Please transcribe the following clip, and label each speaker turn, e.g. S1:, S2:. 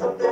S1: something.